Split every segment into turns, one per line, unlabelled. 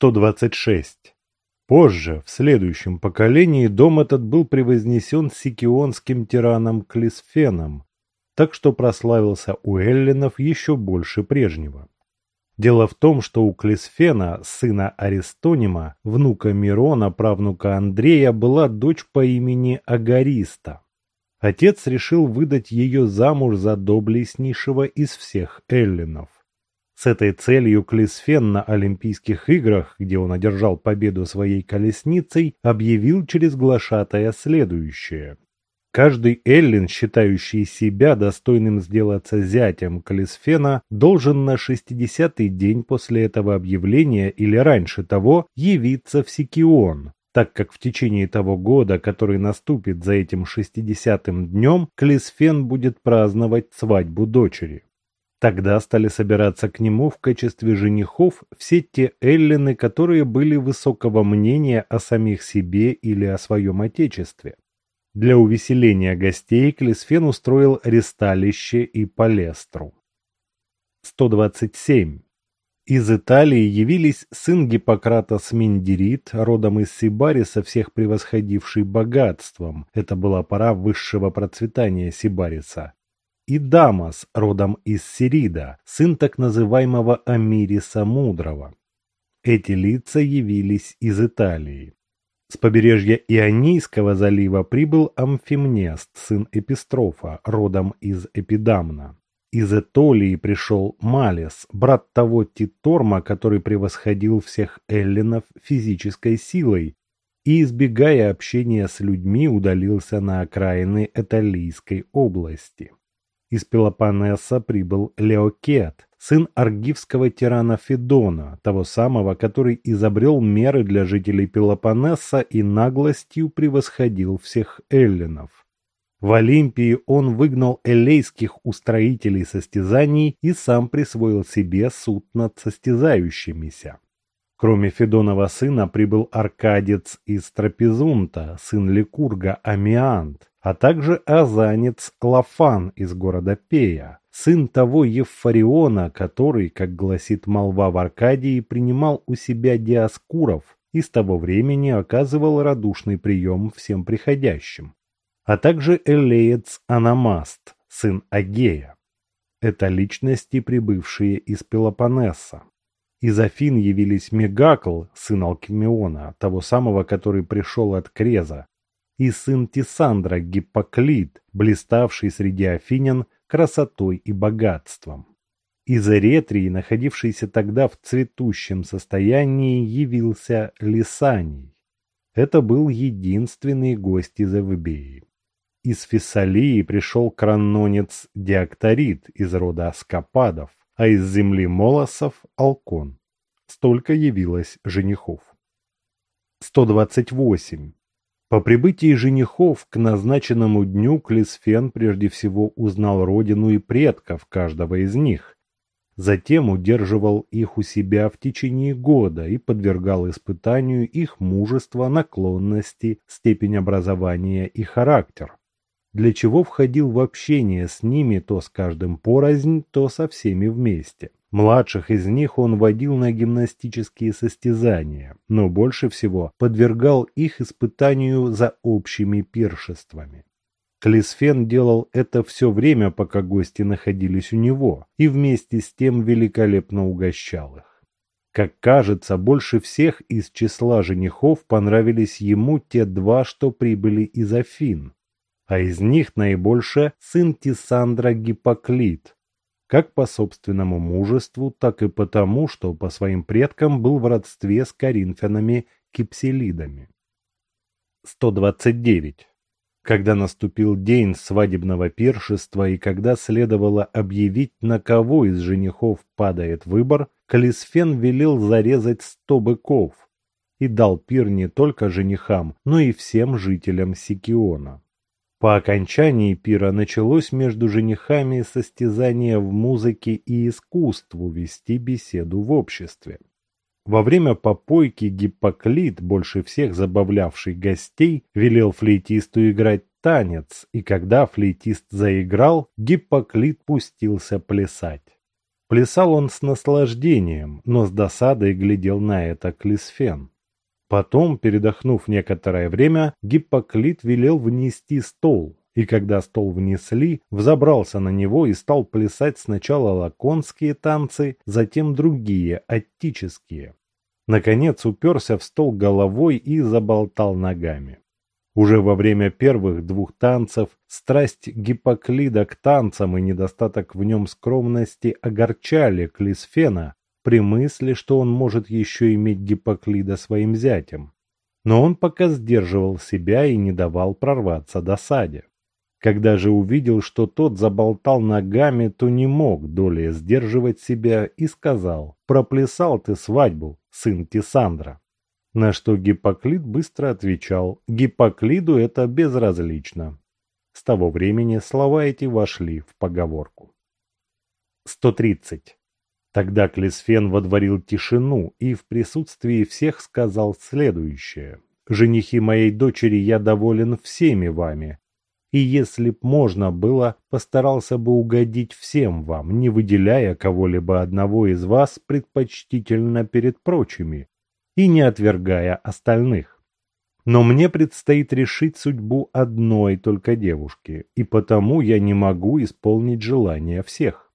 126. Позже, в следующем поколении, дом этот был превознесен сикионским тираном Клисфеном, так что прославился у эллинов еще больше прежнего. Дело в том, что у Клисфена, сына Аристонима, внука Мирона, правнука Андрея, была дочь по имени Агариста. Отец решил выдать ее замуж за доблестнейшего из всех эллинов. С этой целью Клисфен на Олимпийских играх, где он одержал победу своей колесницей, объявил через глашатая следующее. Каждый эллин, считающий себя достойным сделаться зятем Калисфена, должен на шестидесятый день после этого объявления или раньше того явиться в Сикион, так как в течение того года, который наступит за этим шестидесятым днем, Клисфен будет праздновать свадьбу дочери. Тогда стали собираться к нему в качестве женихов все те эллины, которые были высокого мнения о самих себе или о своем отечестве. Для увеселения гостей Клисфен устроил ресталище и палестру. 127. Из Италии явились сын Гиппократа Сминдерит, родом из Сибариса, всех превосходивший богатством. Это была пора высшего процветания Сибариса и Дамас, родом из Сирида, сын так называемого Амириса Мудрого. Эти лица явились из Италии. С побережья Ионийского залива прибыл Амфимнест, сын Эпистрофа, родом из Эпидамна. Из Этолии пришел Малес, брат того Титорма, который превосходил всех эллинов физической силой и, избегая общения с людьми, удалился на окраины Эталийской области. Из Пелопоннеса прибыл Леокет, сын аргивского тирана Федона, того самого, который изобрел меры для жителей Пелопоннеса и наглостью превосходил всех эллинов. В Олимпии он выгнал элейских устроителей состязаний и сам присвоил себе суд над состязающимися. Кроме Федонова сына прибыл аркадец из Трапезунта, сын Ликурга Амиант, а также азанец Лафан из города Пея, сын того Евфариона, который, как гласит молва в Аркадии, принимал у себя диаскуров и с того времени оказывал радушный прием всем приходящим, а также элеец Анамаст, сын Агея. Это личности, прибывшие из Пелопоннеса. Из Афин явились Мегакл, сын Алкимеона, того самого, который пришел от Креза, и сын Тисандра Гиппоклит, блиставший среди афинян красотой и богатством. Из Эретрии, находившийся тогда в цветущем состоянии, явился Лисаний. Это был единственный гость из Эвбеи. Из Фессалии пришел кранонец Диакторит из рода Аскападов, а из земли Молосов – Алкон. Столько явилось женихов. 128. По прибытии женихов к назначенному дню Клисфен прежде всего узнал родину и предков каждого из них. Затем удерживал их у себя в течение года и подвергал испытанию их мужество, наклонности, степень образования и характер. Для чего входил в общение с ними то с каждым порознь, то со всеми вместе. Младших из них он водил на гимнастические состязания, но больше всего подвергал их испытанию за общими пиршествами. Клисфен делал это все время, пока гости находились у него, и вместе с тем великолепно угощал их. Как кажется, больше всех из числа женихов понравились ему те два, что прибыли из Афин, а из них наибольше сын Тисандра Гиппоклит, как по собственному мужеству, так и потому, что по своим предкам был в родстве с коринфянами кипселидами. 129. Когда наступил день свадебного пиршества и когда следовало объявить, на кого из женихов падает выбор, Калисфен велел зарезать сто быков и дал пир не только женихам, но и всем жителям Сикиона. По окончании пира началось между женихами состязание в музыке и искусству вести беседу в обществе. Во время попойки Гиппоклит, больше всех забавлявший гостей, велел флейтисту играть танец, и когда флейтист заиграл, Гиппоклит пустился плясать. Плясал он с наслаждением, но с досадой глядел на это Клисфен. Потом, передохнув некоторое время, Гиппоклит велел внести стол, и когда стол внесли, взобрался на него и стал плясать сначала лаконские танцы, затем другие, аттические. Наконец уперся в стол головой и заболтал ногами. Уже во время первых двух танцев страсть Гиппоклида к танцам и недостаток в нем скромности огорчали Клисфена при мысли, что он может еще иметь Гиппоклида своим зятем. Но он пока сдерживал себя и не давал прорваться досаде. Когда же увидел, что тот заболтал ногами, то не мог долее сдерживать себя и сказал «Проплясал ты свадьбу, сын Тисандра». На что Гиппоклит быстро отвечал, Гиппоклиду это безразлично. С того времени слова эти вошли в поговорку. 130. Тогда Клисфен водворил тишину и в присутствии всех сказал следующее. «Женихи моей дочери я доволен всеми вами, и если б можно было, постарался бы угодить всем вам, не выделяя кого-либо одного из вас предпочтительно перед прочими, и не отвергая остальных. Но мне предстоит решить судьбу одной только девушки, и потому я не могу исполнить желания всех.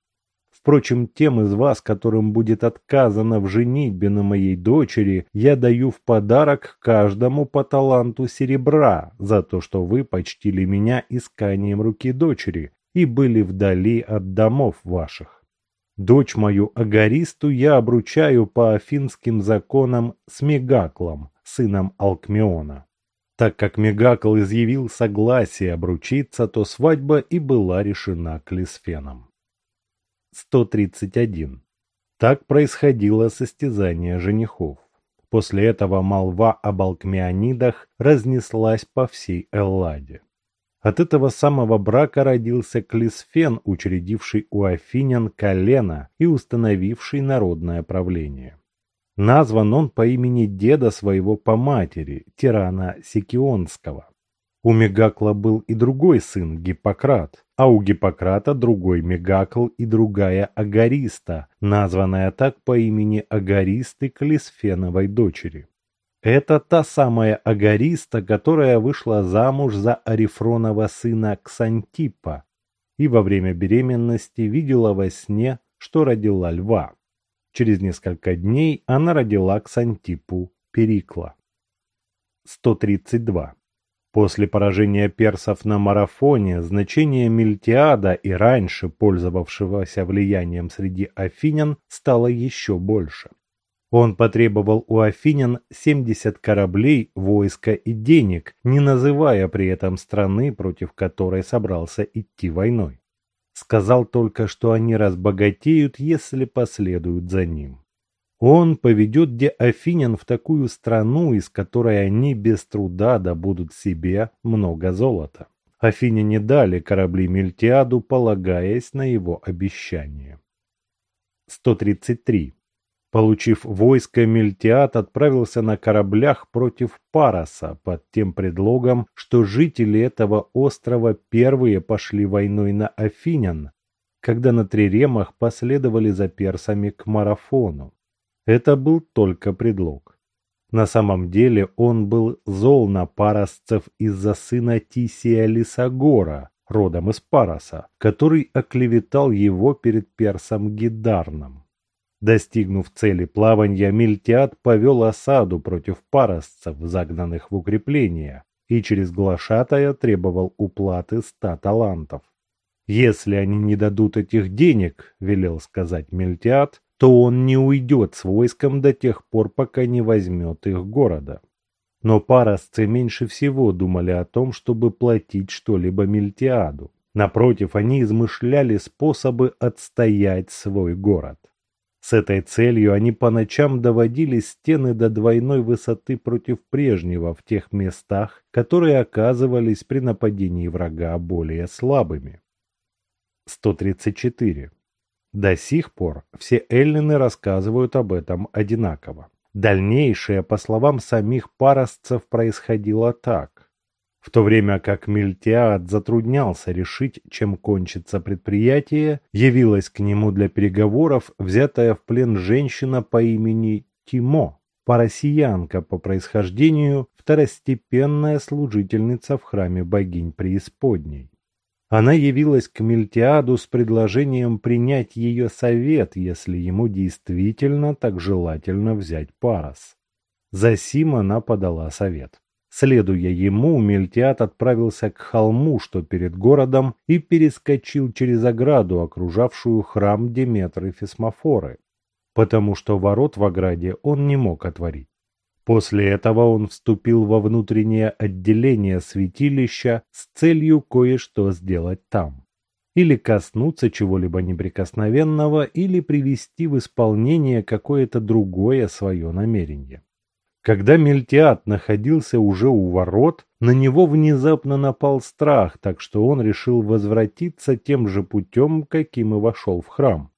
Впрочем, тем из вас, которым будет отказано в женитьбе на моей дочери, я даю в подарок каждому по таланту серебра за то, что вы почтили меня исканием руки дочери и были вдали от домов ваших. Дочь мою Агаристу я обручаю по афинским законам с Мегаклом, сыном Алкмеона. Так как Мегакл изъявил согласие обручиться, то свадьба и была решена Клисфеном. 131. Так происходило состязание женихов. После этого молва об алкмеонидах разнеслась по всей Элладе. От этого самого брака родился Клисфен, учредивший у афинян колено и установивший народное правление. Назван он по имени деда своего по матери, тирана Сикионского. У Мегакла был и другой сын, Гиппократ, а у Гиппократа другой Мегакл и другая Агариста, названная так по имени Агаристы Клисфеновой дочери. Это та самая Агариста, которая вышла замуж за Арифронова сына Ксантипа и во время беременности видела во сне, что родила льва. Через несколько дней она родила Ксантипу Перикла. 132. После поражения персов на марафоне значение Мильтиада и раньше пользовавшегося влиянием среди афинян стало еще больше. Он потребовал у афинян 70 кораблей, войска и денег, не называя при этом страны, против которой собрался идти войной. Сказал только, что они разбогатеют, если последуют за ним. Он поведет де афинян в такую страну, из которой они без труда добудут себе много золота. Афиняне дали корабли Мильтиаду, полагаясь на его обещание. 133. Получив войско, Мельтиад отправился на кораблях против Пароса под тем предлогом, что жители этого острова первые пошли войной на Афинян, когда на Триремах последовали за персами к Марафону. Это был только предлог. На самом деле он был зол на паросцев из-за сына Тисия Лисагора, родом из Пароса, который оклеветал его перед персом Гидарном. Достигнув цели плавания, Мильтиад повел осаду против паросцев, загнанных в укрепление, и через глашатая требовал уплаты ста талантов. «Если они не дадут этих денег, — велел сказать Мильтиад, — то он не уйдет с войском до тех пор, пока не возьмет их города». Но паросцы меньше всего думали о том, чтобы платить что-либо Мильтиаду. Напротив, они измышляли способы отстоять свой город. С этой целью они по ночам доводили стены до двойной высоты против прежнего в тех местах, которые оказывались при нападении врага более слабыми. 134. До сих пор все эллины рассказывают об этом одинаково. Дальнейшее, по словам самих паросцев, происходило так. В то время как Мильтиад затруднялся решить, чем кончится предприятие, явилась к нему для переговоров взятая в плен женщина по имени Тимо, парасиянка по происхождению, второстепенная служительница в храме богинь преисподней. Она явилась к Мильтиаду с предложением принять ее совет, если ему действительно так желательно взять Парас. Засим она подала совет. Следуя ему, Мельтиад отправился к холму, что перед городом, и перескочил через ограду, окружавшую храм Деметры Фесмофоры, потому что ворот в ограде он не мог отворить. После этого он вступил во внутреннее отделение святилища с целью кое-что сделать там. Или коснуться чего-либо неприкосновенного, или привести в исполнение какое-то другое свое намерение. Когда Мельтиад находился уже у ворот, на него внезапно напал страх, так что он решил возвратиться тем же путем, каким и вошел в храм.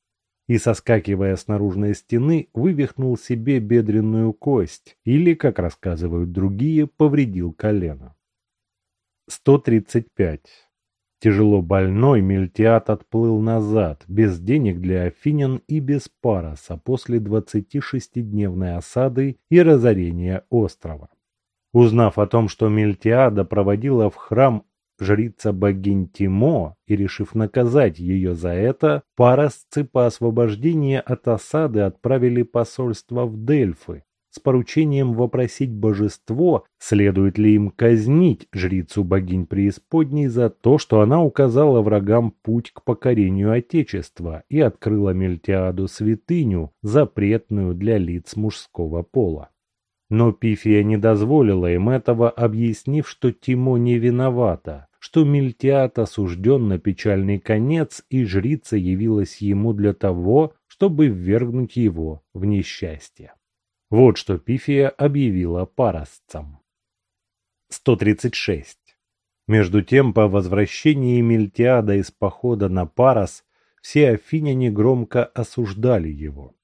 И, соскакивая с наружной стены, вывихнул себе бедренную кость или, как рассказывают другие, повредил колено. 135. Тяжело больной Мельтиад отплыл назад, без денег для афинян и без пароса после 26-дневной осады и разорения острова. Узнав о том, что Мельтиада проводила в храм жрица богинь Тимо и решив наказать ее за это, паросцы по освобождении от осады отправили посольство в Дельфы, с поручением вопросить божество, следует ли им казнить жрицу богинь преисподней за то, что она указала врагам путь к покорению Отечества и открыла Мельтиаду святыню, запретную для лиц мужского пола. Но Пифия не дозволила им этого, объяснив, что Тимо не виновата, что Мельтиад осужден на печальный конец, и жрица явилась ему для того, чтобы ввергнуть его в несчастье. Вот что Пифия объявила паросцам. 136. Между тем, по возвращении Мельтиада из похода на Парос, все афиняне громко осуждали его.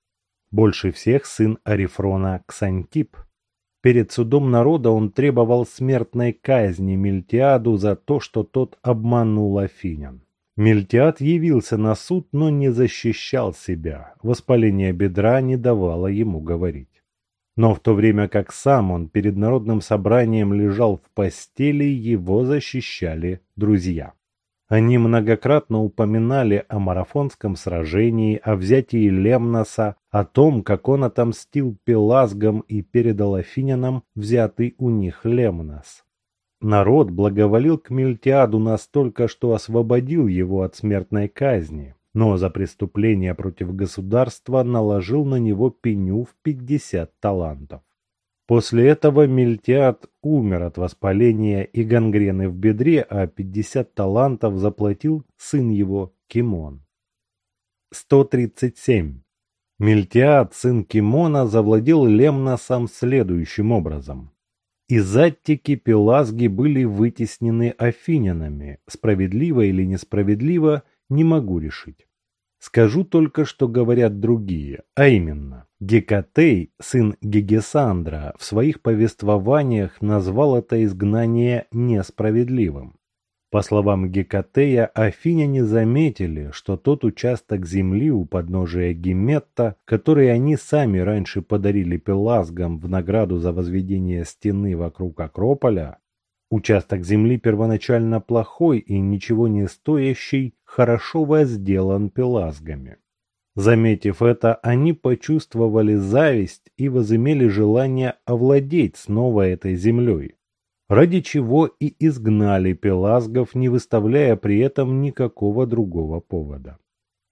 Больше всех сын Арифрона Ксантип. Перед судом народа он требовал смертной казни Мельтиаду за то, что тот обманул афинян. Мельтиад явился на суд, но не защищал себя. Воспаление бедра не давало ему говорить. Но в то время как сам он перед народным собранием лежал в постели, его защищали друзья. Они многократно упоминали о марафонском сражении, о взятии Лемноса, о том, как он отомстил Пелазгам и передал афинянам взятый у них Лемнос. Народ благоволил к Мельтиаду настолько, что освободил его от смертной казни но за преступление против государства наложил на него пеню в 50 талантов. После этого Мельтиад умер от воспаления и гангрены в бедре, а 50 талантов заплатил сын его Кимон. 137. Мельтиад, сын Кимона, завладел Лемносом следующим образом. Из Аттики пелазги были вытеснены афинянами, справедливо или несправедливо, не могу решить. Скажу только, что говорят другие, а именно, Гекатей, сын Гегесандра, в своих повествованиях назвал это изгнание несправедливым. По словам Гекатея, афиняне заметили, что тот участок земли у подножия Геметта, который они сами раньше подарили пелазгам в награду за возведение стены вокруг Акрополя, Участок земли первоначально плохой и ничего не стоящий, хорошо возделан пелазгами. Заметив это, они почувствовали зависть и возымели желание овладеть снова этой землей, ради чего и изгнали пелазгов, не выставляя при этом никакого другого повода.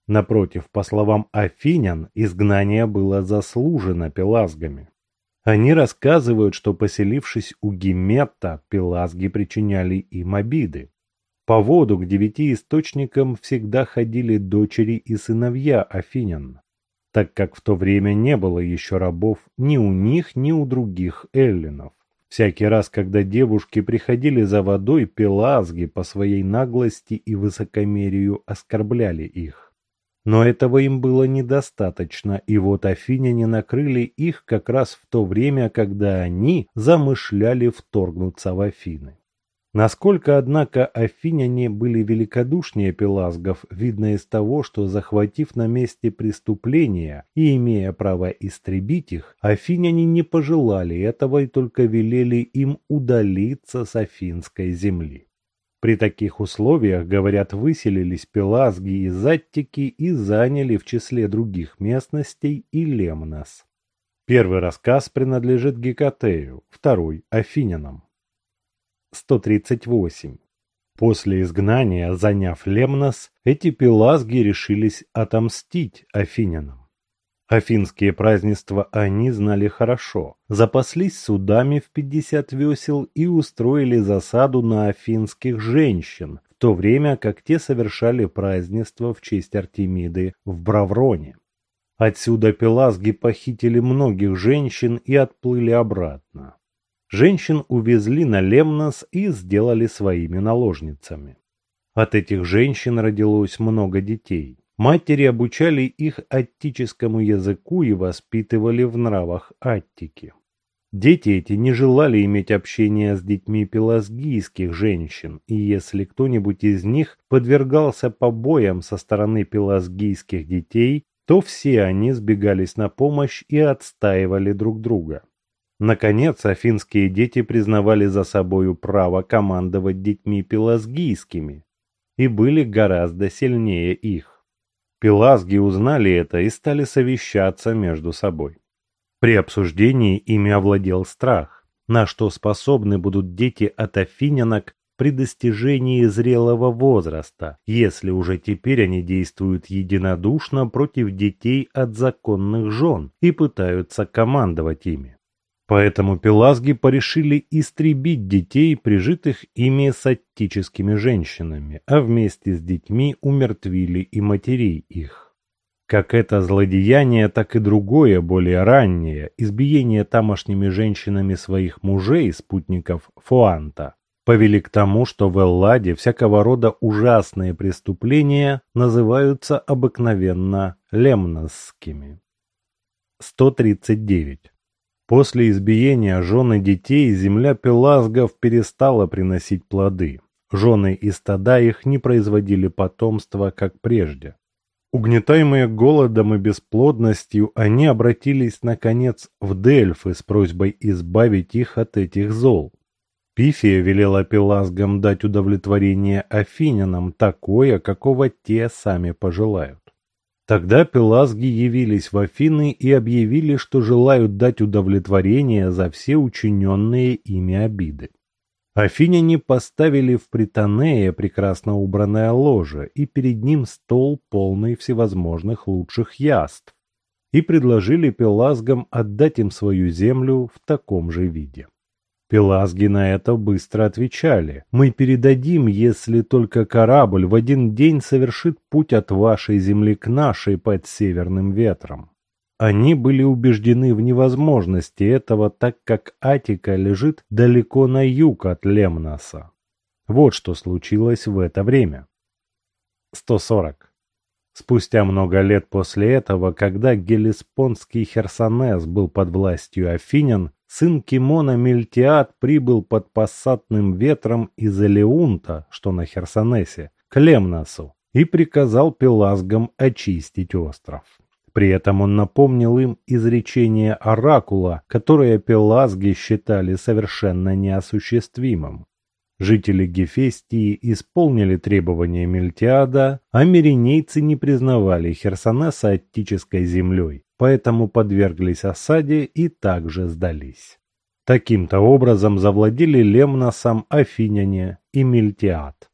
Напротив, по словам афинян, изгнание было заслужено пелазгами. Они рассказывают, что поселившись у Гемета, пелазги причиняли им обиды. По воду к девяти источникам всегда ходили дочери и сыновья афинян, так как в то время не было еще рабов ни у них, ни у других эллинов. Всякий раз, когда девушки приходили за водой, пелазги по своей наглости и высокомерию оскорбляли их. Но этого им было недостаточно, и вот афиняне накрыли их как раз в то время, когда они замышляли вторгнуться в Афины. Насколько, однако, афиняне были великодушнее пелазгов, видно из того, что, захватив на месте преступления и имея право истребить их, афиняне не пожелали этого и только велели им удалиться с афинской земли. При таких условиях, говорят, выселились пелазги из Аттики и заняли в числе других местностей и Лемнос. Первый рассказ принадлежит Гекатею, второй – Афинянам. 138. После изгнания, заняв Лемнос, эти пелазги решились отомстить афинянам. Афинские празднества они знали хорошо, запаслись судами в 50 весел и устроили засаду на афинских женщин, в то время как те совершали празднество в честь Артемиды в Бравроне. Отсюда пелазги похитили многих женщин и отплыли обратно. Женщин увезли на Лемнос и сделали своими наложницами. От этих женщин родилось много детей. Матери обучали их аттическому языку и воспитывали в нравах Аттики. Дети эти не желали иметь общения с детьми пелазгийских женщин, и если кто-нибудь из них подвергался побоям со стороны пелазгийских детей, то все они сбегались на помощь и отстаивали друг друга. Наконец, афинские дети признавали за собою право командовать детьми пелазгийскими и были гораздо сильнее их. Пелазги узнали это и стали совещаться между собой. При обсуждении ими овладел страх, на что способны будут дети от афинянок при достижении зрелого возраста, если уже теперь они действуют единодушно против детей от законных жен и пытаются командовать ими. Поэтому пелазги порешили истребить детей, прижитых ими саттическими женщинами, а вместе с детьми умертвили и матерей их. Как это злодеяние, так и другое, более раннее, избиение тамошними женщинами своих мужей, спутников Фуанта, повели к тому, что в Элладе всякого рода ужасные преступления называются обыкновенно лемносскими. 139. После избиения жены детей земля пелазгов перестала приносить плоды. Жены и стада их не производили потомства, как прежде. Угнетаемые голодом и бесплодностью, они обратились, наконец, в Дельфы с просьбой избавить их от этих зол. Пифия велела пелазгам дать удовлетворение афинянам такое, какого те сами пожелают. Тогда пелазги явились в Афины и объявили, что желают дать удовлетворение за все учиненные ими обиды. Афиняне поставили в Притонее прекрасно убранное ложе и перед ним стол, полный всевозможных лучших яств, и предложили пелазгам отдать им свою землю в таком же виде. Пелазги на это быстро отвечали. «Мы передадим, если только корабль в один день совершит путь от вашей земли к нашей под северным ветром». Они были убеждены в невозможности этого, так как Атика лежит далеко на юг от Лемноса. Вот что случилось в это время. 140. Спустя много лет после этого, когда Гелеспонский Херсонес был под властью афинян, сын Кимона Мельтиад прибыл под пассатным ветром из Элеунта, что на Херсонесе, к Лемносу, и приказал пелазгам очистить остров. При этом он напомнил им изречение Оракула, которое пелазги считали совершенно неосуществимым. Жители Гефестии исполнили требования Мельтиада, а миринейцы не признавали Херсонеса аттической землей, поэтому подверглись осаде и также сдались. Таким-то образом завладели Лемносом афиняне и Мильтиад.